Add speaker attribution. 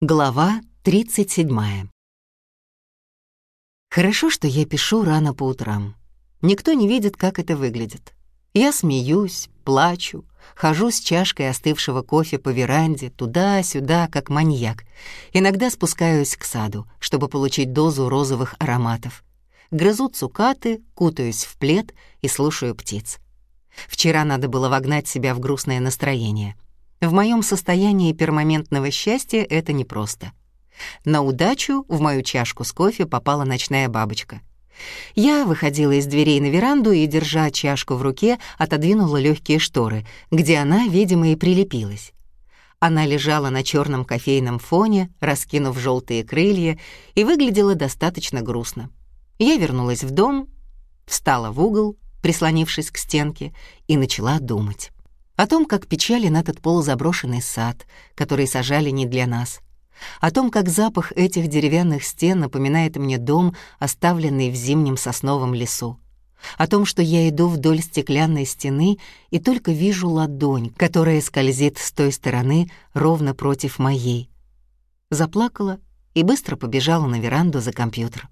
Speaker 1: Глава 37. Хорошо, что я пишу рано по утрам. Никто не видит, как это выглядит. Я смеюсь, плачу, хожу с чашкой остывшего кофе по веранде, туда-сюда, как маньяк. Иногда спускаюсь к саду, чтобы получить дозу розовых ароматов. Грызу цукаты, кутаюсь в плед и слушаю птиц. Вчера надо было вогнать себя в грустное настроение — в моем состоянии пермоментного счастья это непросто. На удачу в мою чашку с кофе попала ночная бабочка. Я выходила из дверей на веранду и, держа чашку в руке, отодвинула легкие шторы, где она, видимо, и прилепилась. Она лежала на черном кофейном фоне, раскинув желтые крылья, и выглядела достаточно грустно. Я вернулась в дом, встала в угол, прислонившись к стенке, и начала думать о том, как печален этот полузаброшенный сад, который сажали не для нас, о том, как запах этих деревянных стен напоминает мне дом, оставленный в зимнем сосновом лесу, о том, что я иду вдоль стеклянной стены и только вижу ладонь, которая скользит с той стороны ровно против моей. Заплакала и быстро побежала на веранду за компьютер.